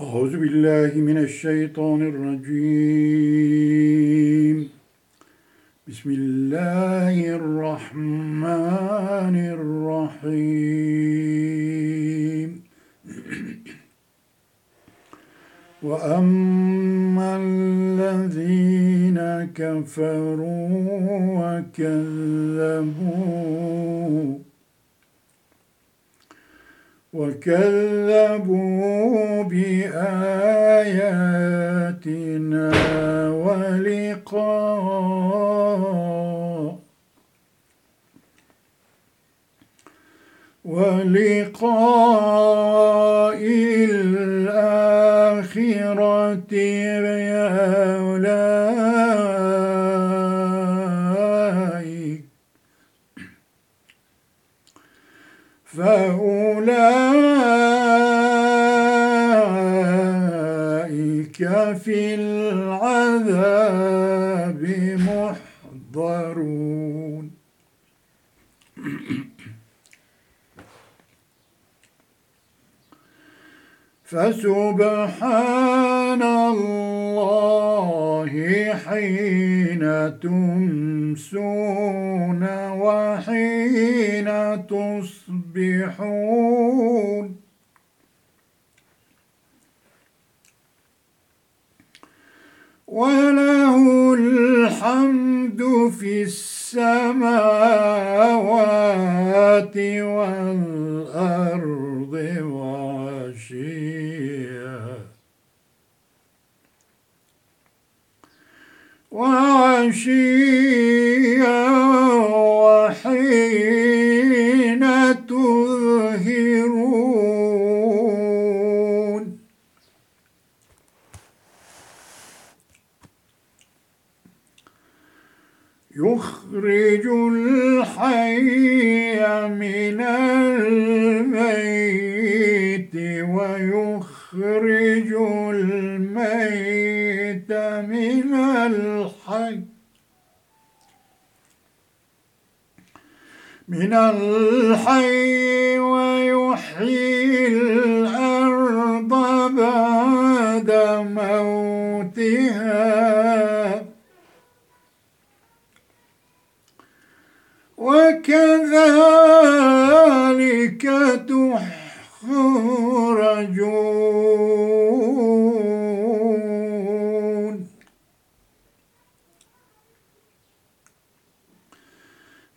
أعوذ بالله من الشيطان الرجيم. بسم الله الرحمن الرحيم. وأما الذين كفروا وكذبوا وكذبوا بآياتنا ولقاء ولقاء الآخرة فسبحان الله حين تمسون وحين تصبحون. وله الحمد في السماوات والأرض وعشيا وعشيا وحين تظهرون. يخرج الحي من الميت. ويخرج الميت من الحي. من الحي ويحيي الأرض بعد موتها. وكذلك تخرجون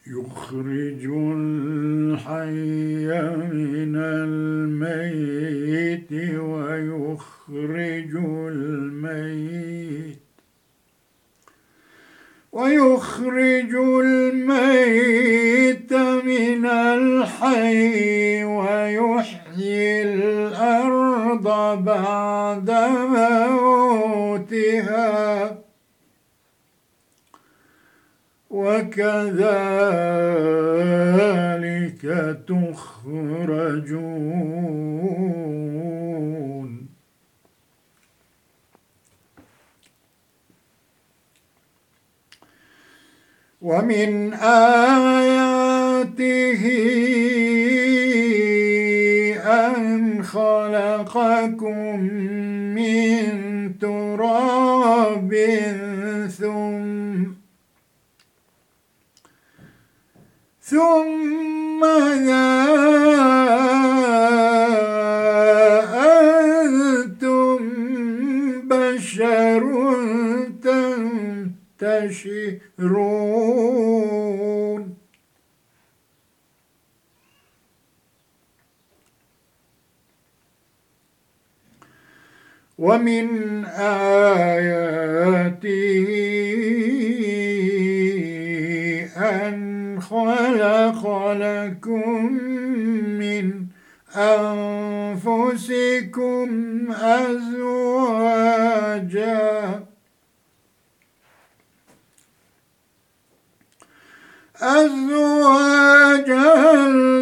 يخرج الحي من الميت ويخرج الميت ويخرج الميت من الحي. بعد موتها. وكذلك تخرجون. ومن آياته خلقكم من تراب ثم ثم أنتم بشر تنتشرون. ومن آياته أن خلق لكم من أنفسكم أزواجا. أزواجا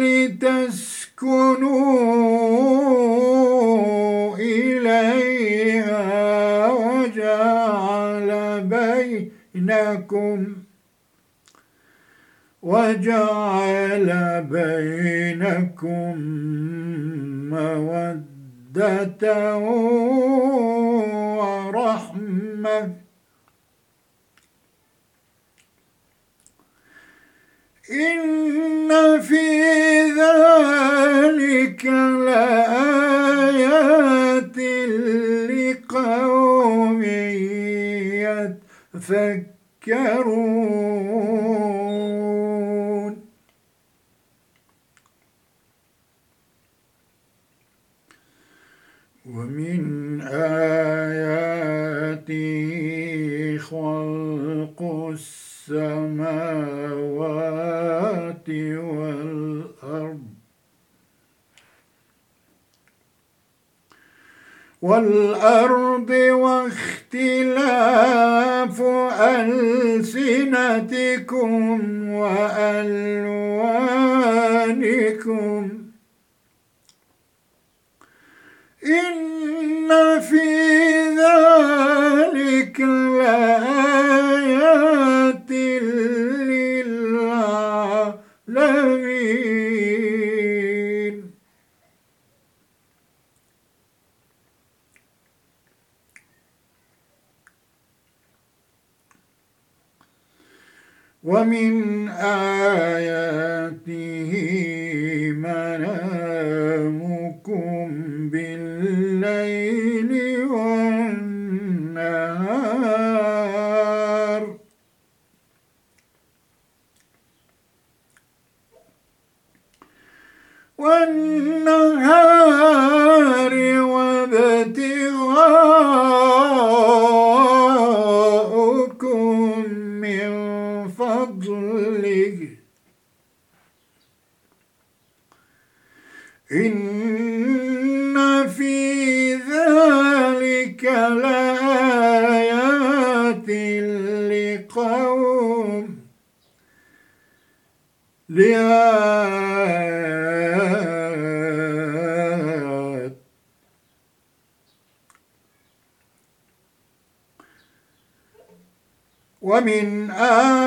لتسكنوا بينكم وجعل بينكم مودة ورحمة. إن في ذلك لآيات لقوم يتفكرون. ومن آياته خلق السماوات والأرض. والأرض واختلاف ألسنتكم وألوانكم. إن في ذلك لآيات ومن آياته منامكم بالليل والنهار. والنهار وابتغاءكم من فضله إن في ذلك لآيات لقوم لآيات ومن آياته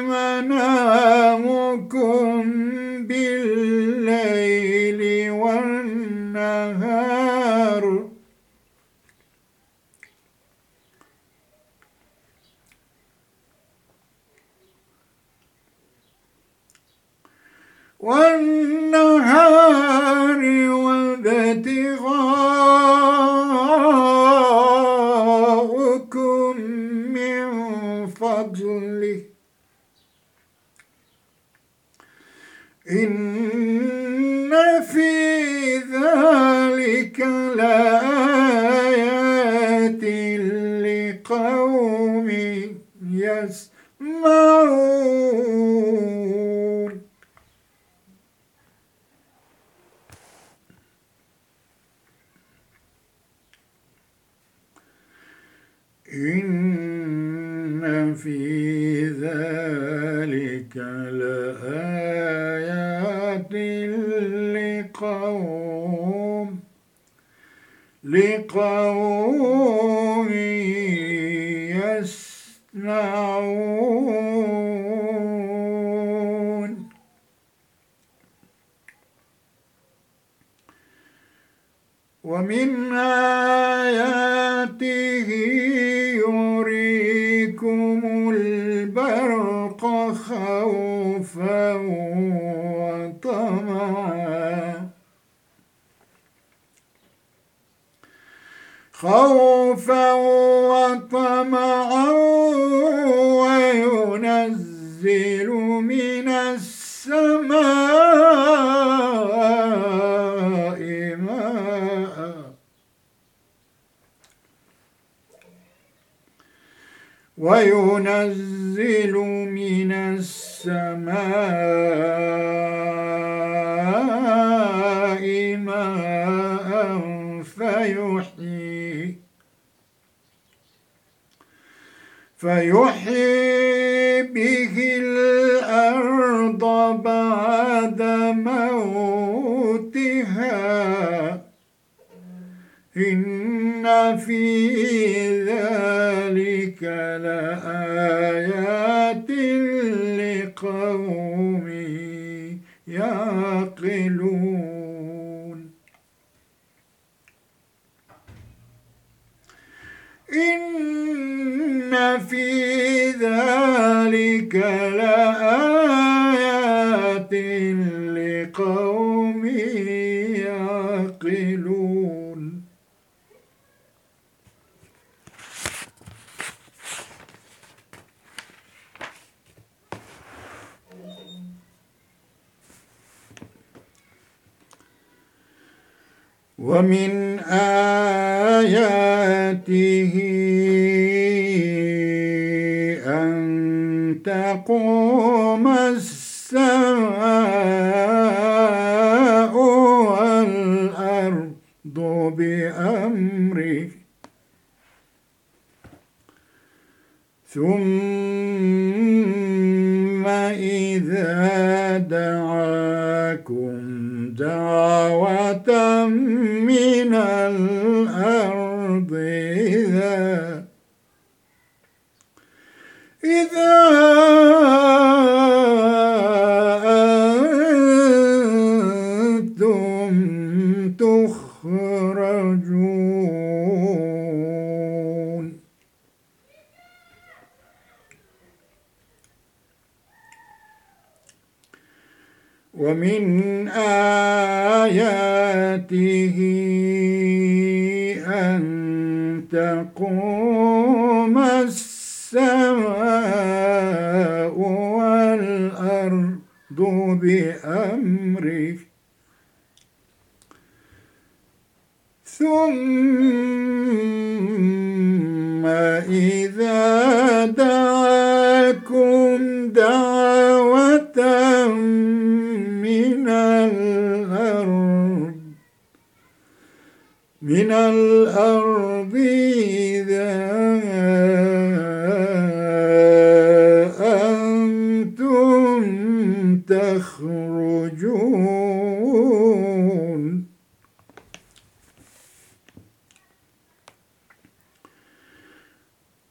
منامكم بالليل والنهار. والنهار وابتغاءكم من فضله إن في ذلك لآيات لقوم يسمعون. إن في ذلك لآيات لقوم لقوم يسمعون. ومن آياته يريكم البرق خوفا وطمعا خوفا وطمعا وينزل من السماء ماء. وينزل من السماء ماء فيحيي فيحيي به الأرض بعد موتها. إن في ذلك لآيات لقوم يعقلون. إن في ذلك لآيات لقوم يعقلون ومن آياته أن تقوم السماء والأرض بأمره. ثم إذا دعاكم دعوة من ثم إذا دعاكم دعوة من الأرض من الأرض إذا أنتم تخرجون.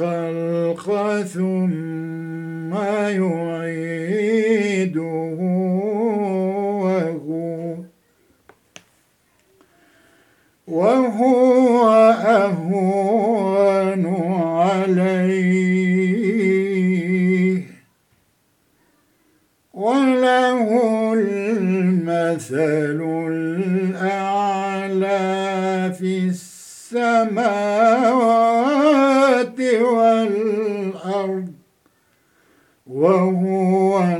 الخلق ثم يعيده وهو وهو أهون عليه وله المثل الأعلى في السماوات وهو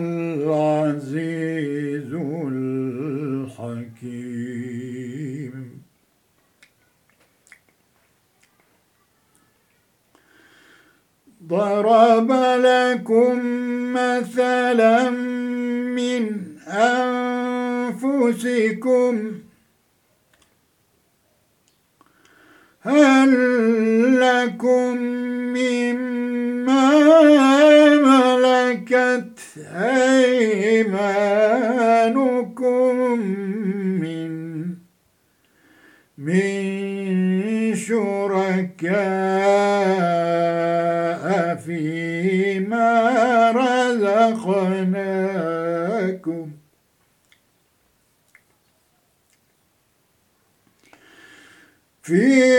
Feel.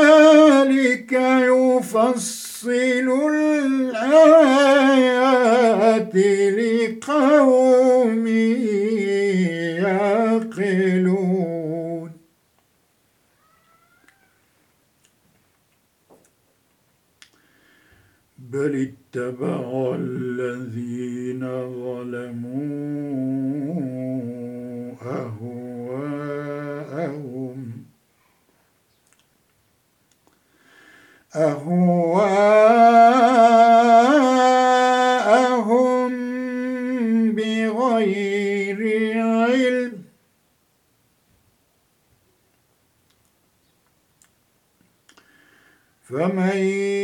كذلك يفصل الآيات لقوم يعقلون. بل اتبع الذين ظلمون أهواءهم بغير علم. فمن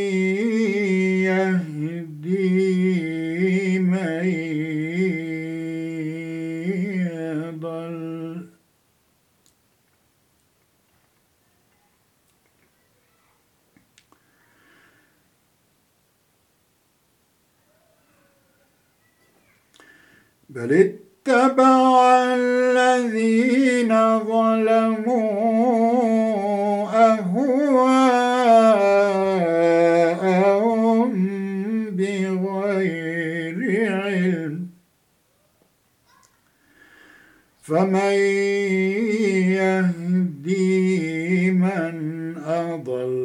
بل اتبع الذين ظلموا أهواءهم بغير علم. فمن يهدي من أضل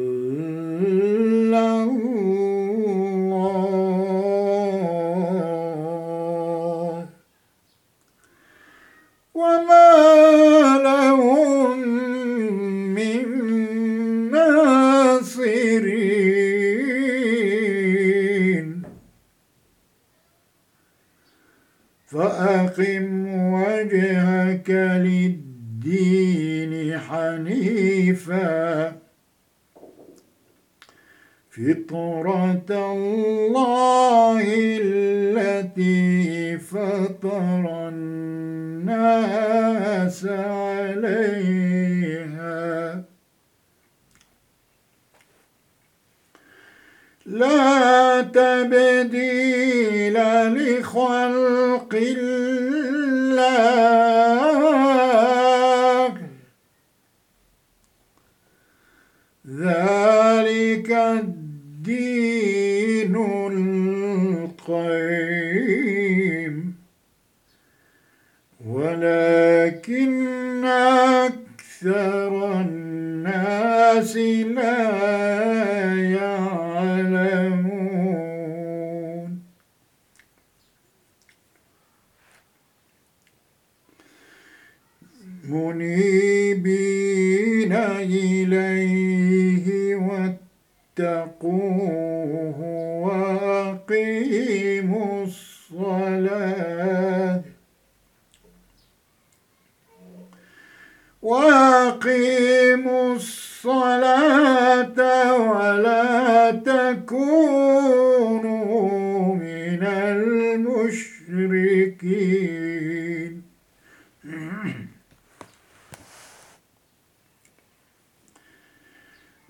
وجهك للدين حنيفا. فطرة الله التي فطر الناس عليها. لا تبديل لخلق الله ذلك الدين القيم. ولكن أكثر الناس لا إليه واتقوه وأقيموا الصلاة. وأقيموا الصلاة ولا تكونوا من المشركين.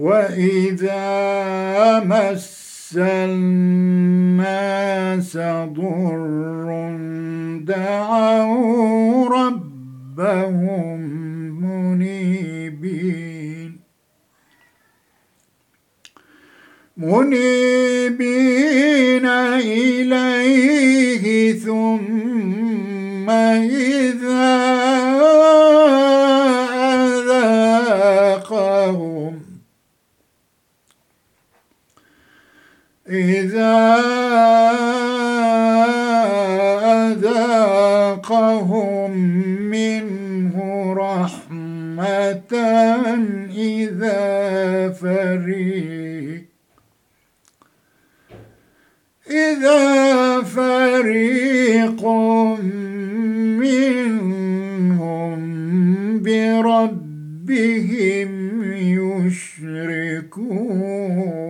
وإذا مس الناس ضر دعوا ربهم منيبين منيبين إليه ثم إذا إذا أذاقهم منه رحمة إذا فريق إذا فريق منهم بربهم يشركون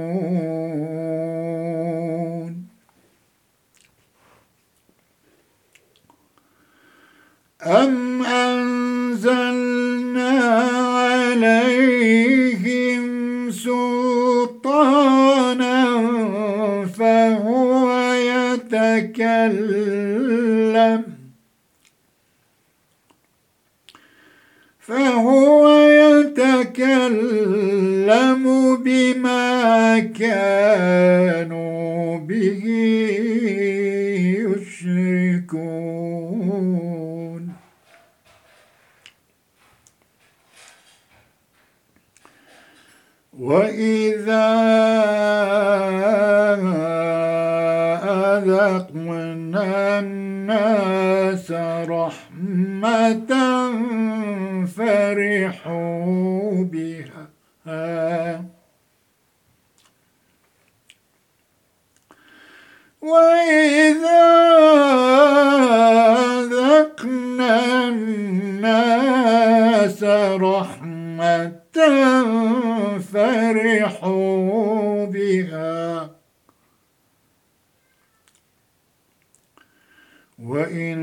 أم أنزلنا عليهم سلطانا فهو يتكلم فهو يتكلم بما كانوا به يشركون وإذا أذقنا الناس رحمة فرحوا بها وإذا ذقنا الناس رحمة فرحوا بها وإن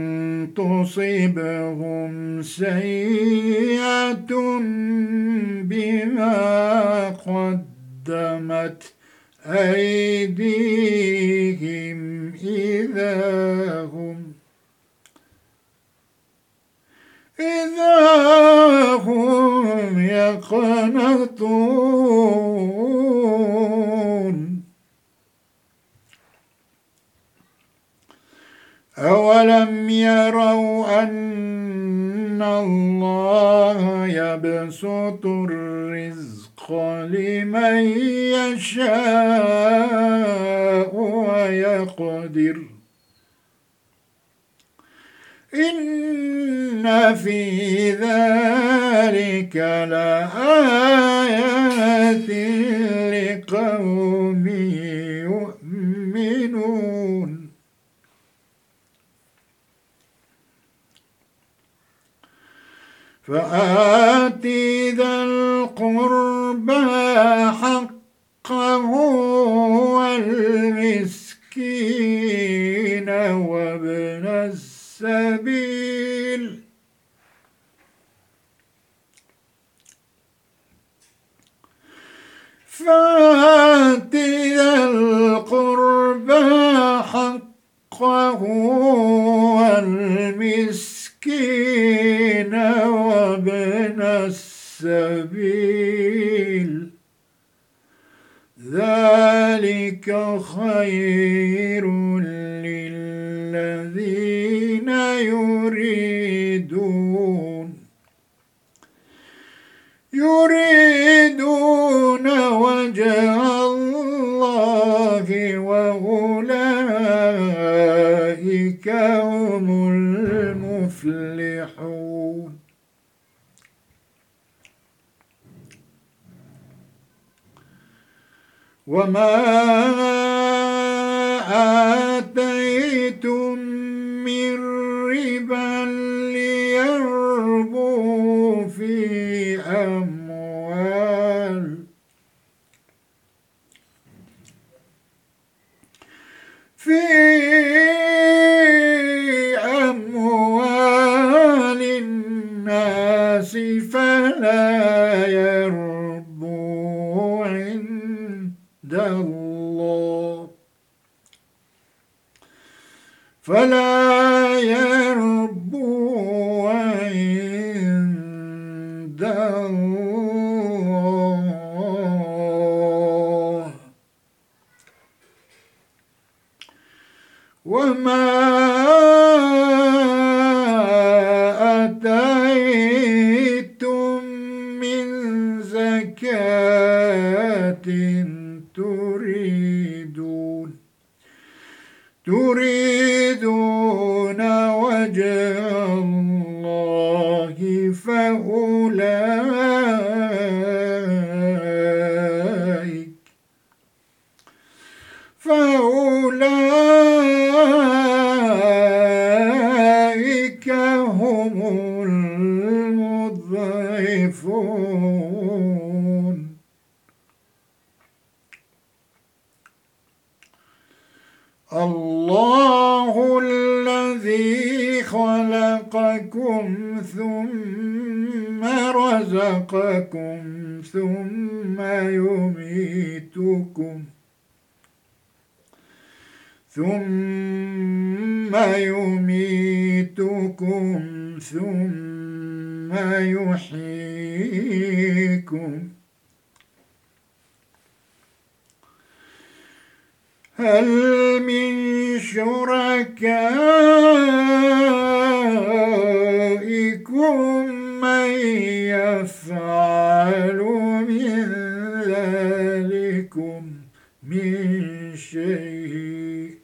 تصبهم سيئة بما قدمت أيديهم إذا هم إذا هم يقنطون. أولم يروا أن الله يبسط الرزق لمن يشاء ويقدر إن في ذلك لآيات لقوم يؤمنون فآت ذا القربى حقه والمسكين السبيل. فآت ذا القربى حقه والمسكين وابن السبيل. ذلك خير يريدون. يريدون وجه الله وأولئك هم المفلحون. وما آتيتم من ربا ليربو في أموال. في أموال الناس فلا يربو عند الله. فلا رزقكم ثم يميتكم. ثم يميتكم ثم يحييكم. هل من شركائكم من يفعل من ذلكم من شيء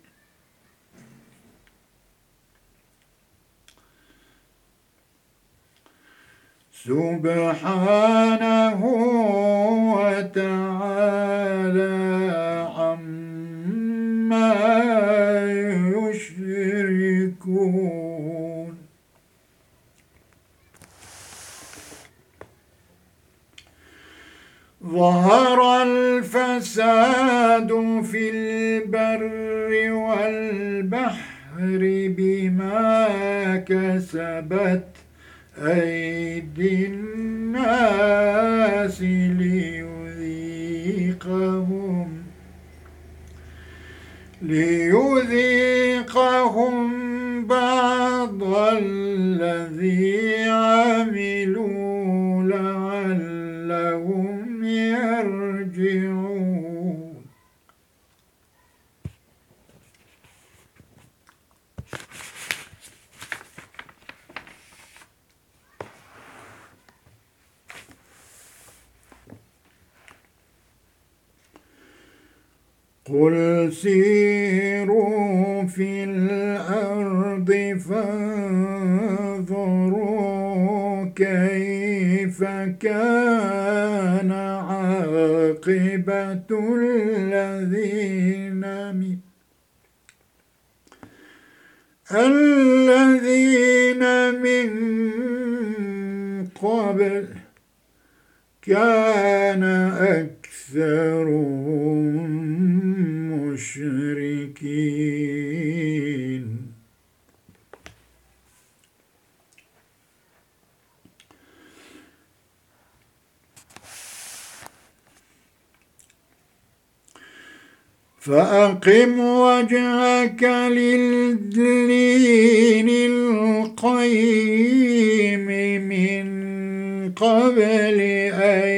سبحانه وتعالى عما يشركون. ظهر الفساد في البر والبحر بما كسبت أيدي الناس ليذيقهم. ليذيقهم بعض الذي قل سيروا في الأرض فانظروا كيف كان عاقبة الذين من الذين من قبل كان أكثرهم مشركين فأقم وجهك للدين القيم من قبل أن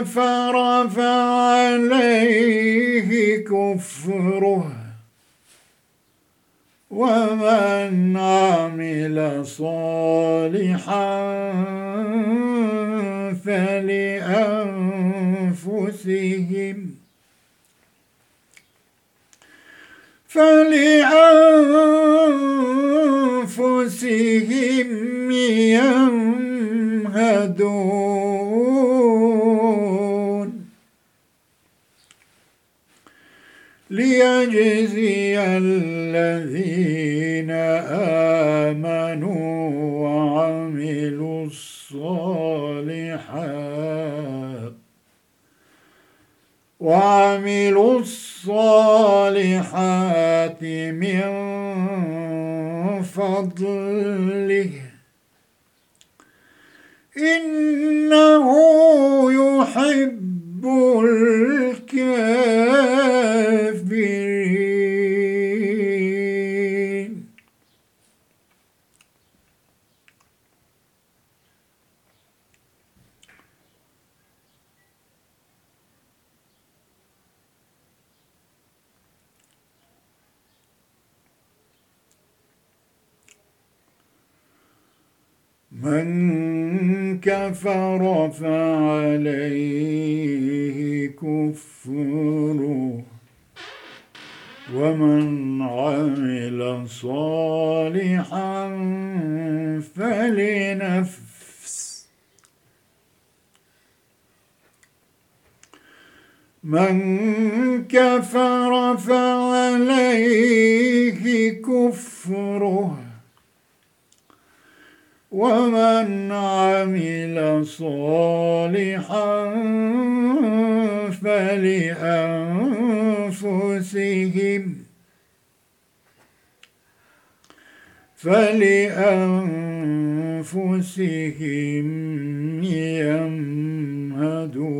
كفر فعليه كفره. ومن عمل صالحا فلأنفسهم فلأنفسهم يمهدون. ليجزي الذين آمنوا وعملوا الصالحات وعملوا الصالحات من فضله إنه يحب من كفر فعليه كفره ومن عمل صالحا فلنفس من كفر فعليه كفره ومن عمل صالحا فلأنفسهم فلأنفسهم يمهدون.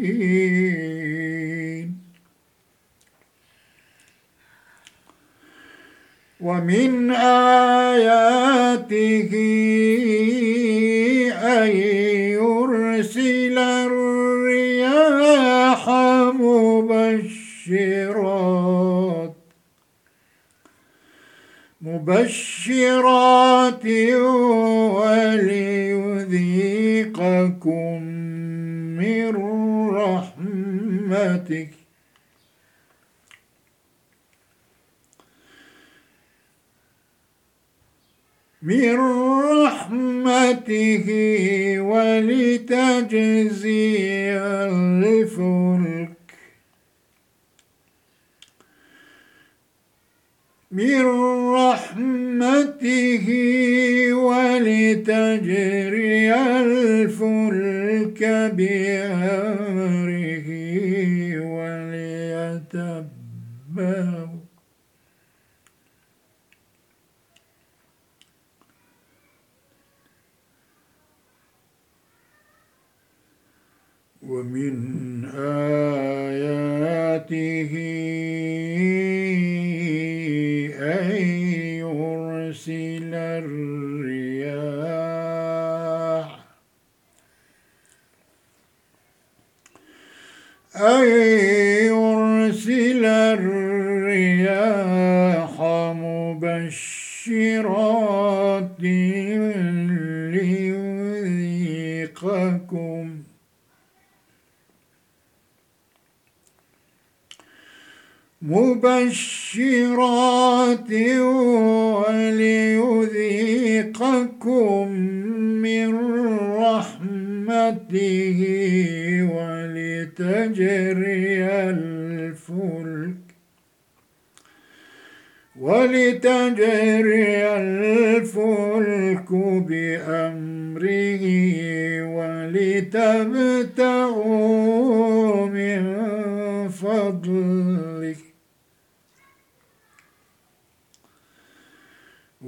ومن آياته أن يرسل الرياح مبشرات مبشرات وليذيقكم من رحمتك من رحمته ولتجزي الفلك من رحمته ولتجري الفلك بأمره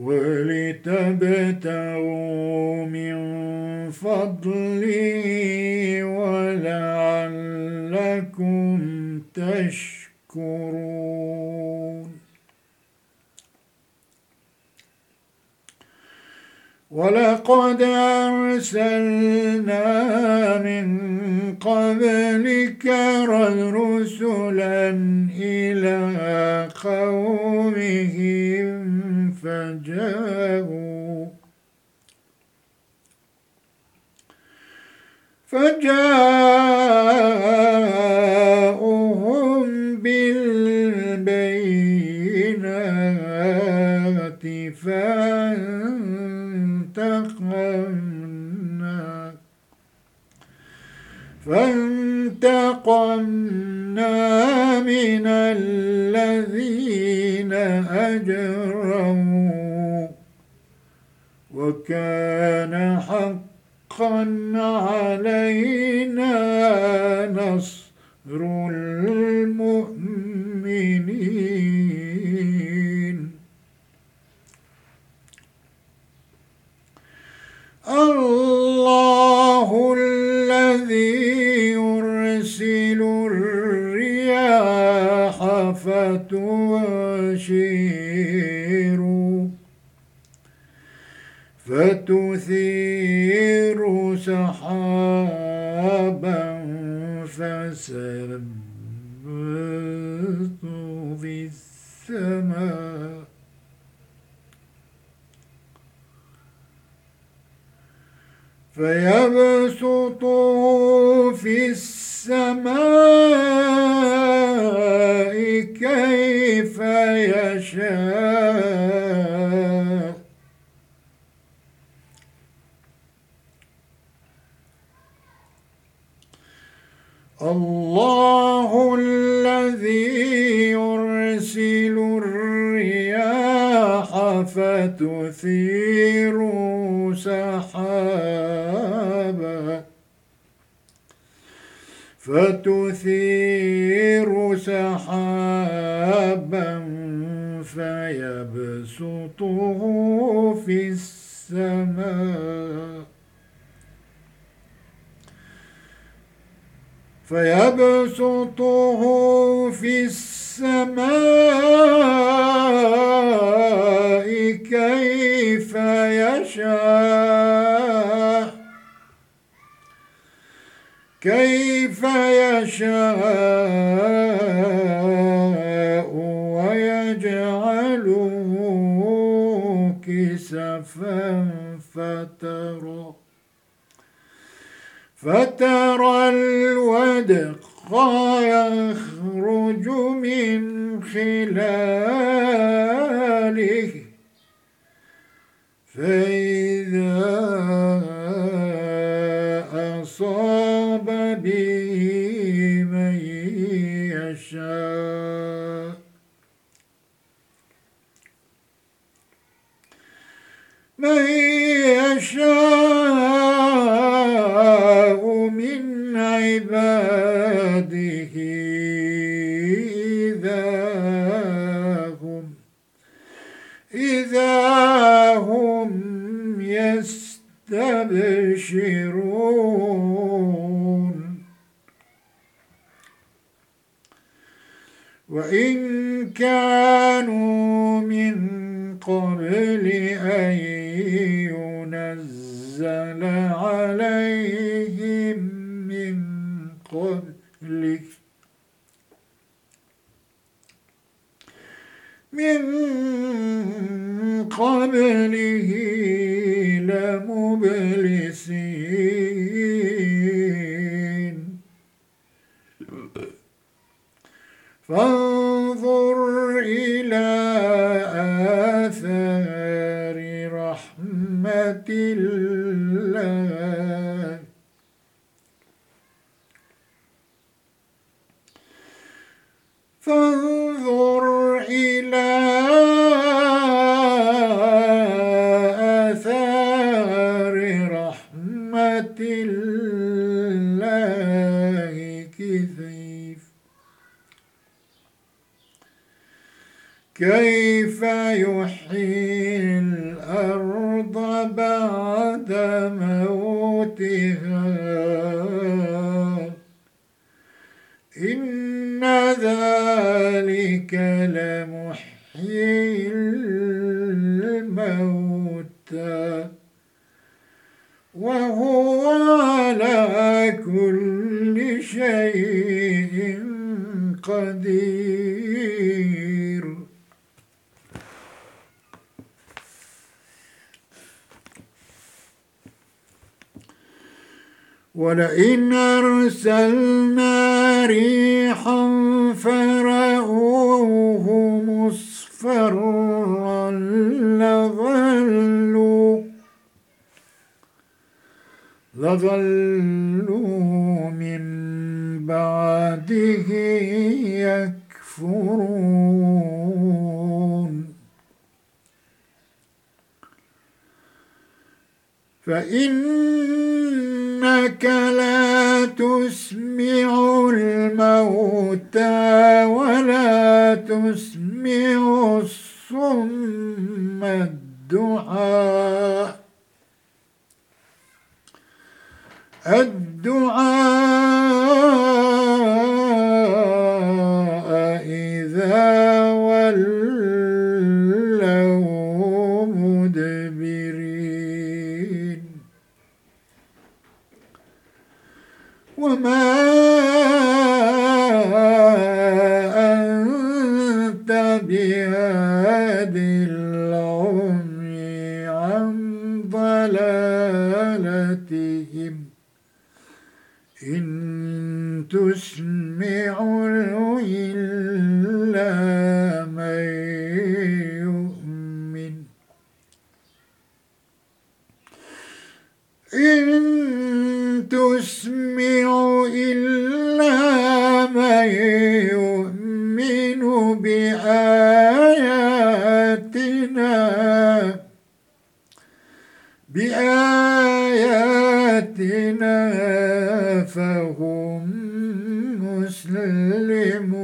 ولتبتغوا من فضله ولعلكم تشكرون. ولقد أرسلنا من قبلك رسلا إلى قومهم فجاءوا فجاءوهم بالبينات فانتقمنا فانتقمنا من الذين أجرموا وكان حقا علينا نصر المؤمنين. الله فتشير فتثير سحابا فسربت في السماء فيبسطه في السماء كيف يشاء. الله الذي يرسل الرياح فتثير سحابا فتثير سحابا فيبسطه في السماء. فيبسطه في السماء كيف يشاء. كيف يشاء ويجعله كسفا فترى فترى الودق يخرج من خلاله. فإذا من يشاء من عباده إذا هم إذا هم يستبشرون. وإن كانوا من قبل أن ينزل عليهم من قبلك من قبله لمبلسين. ولئن أرسلنا ريحا فرأوه مصفرا لظلوا لظلوا من بعده يكفرون. فإنك لا تسمع الموتى ولا تسمع الصم الدعاء. الدعاء وما أنت بهاد العمي عن ضلالتهم. إن تسمع إلا من يؤمن. إن تسمع إلا من يؤمن بآياتنا. بآياتنا فهم مسلمون.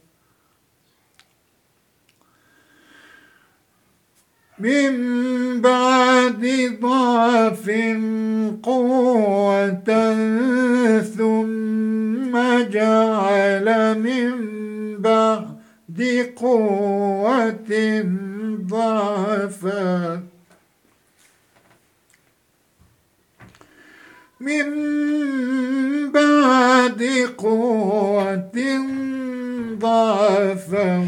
من بعد ضعف قوة ثم جعل من بعد قوة ضعفا. من بعد قوة ضعفا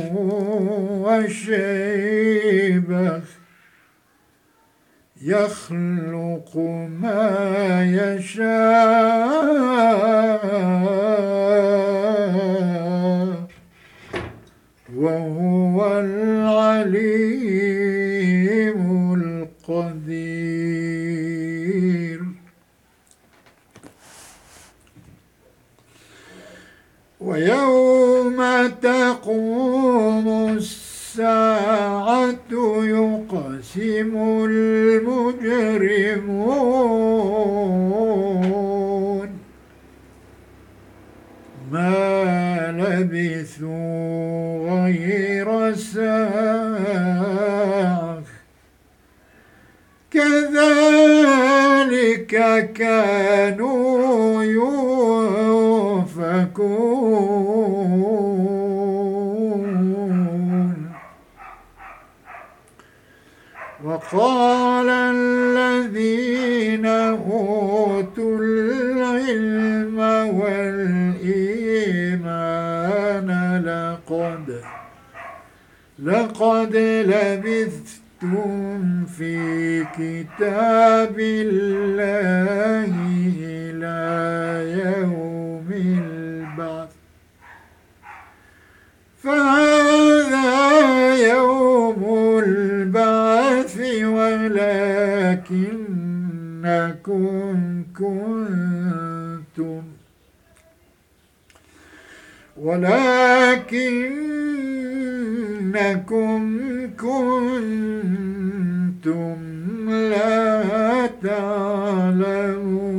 وشيبا يخلق ما يشاء وهو العليم القدير. ويوم تقوم الساعة يقسم المجرمون. ما لبثوا غير ساعة كذلك كانوا يؤفكون وقال الذين أوتوا العلم والإيمان لقد لقد لبثتم في كتاب الله إلى يوم البعث فهذا يوم ولكنكم كنتم. ولكنكم كنتم لا تعلمون.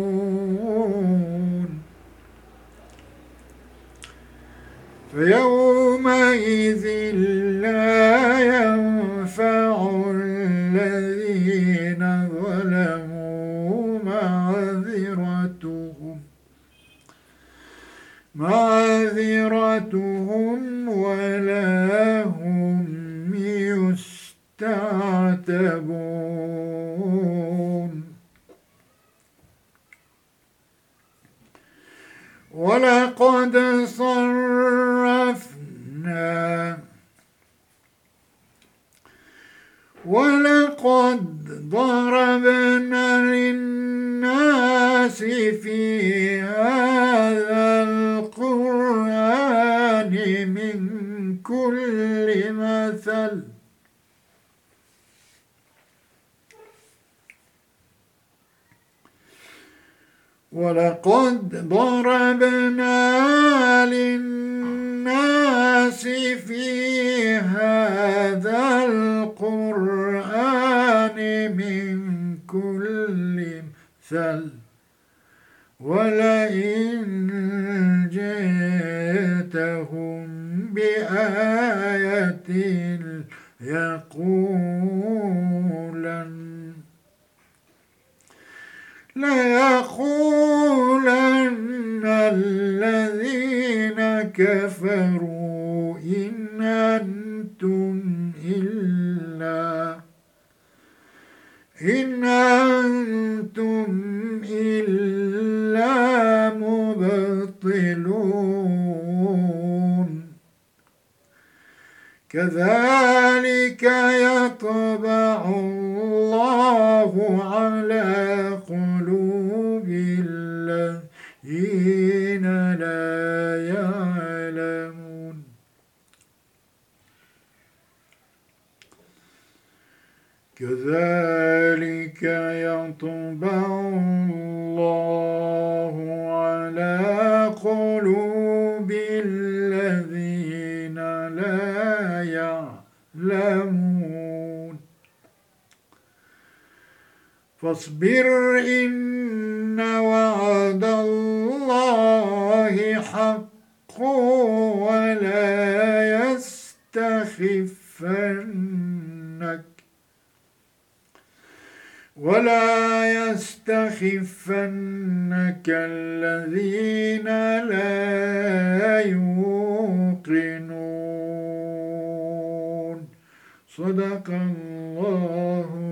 فيومئذ لا ينفع الذين ظلموا معذرتهم معذرتهم ولا هم يستعتبون. ولقد صرفنا ولقد ضربنا للناس في هذا القرآن من كل مثل. ولقد ضربنا للناس في هذا القرآن من كل مثل. ولئن جئتهم بآية يقولن ليقولن الذين كفروا إن أنتم إلا إن أنتم إلا مبطلون. كذلك يطبع الله على قلوب الذين لا يعلمون كذلك يطبع الله على قلوب الذين لا يعلمون. فاصبر إن وعد الله حق ولا يستخفنك ولا يستخفنك الذين لا يوقنون. صدق الله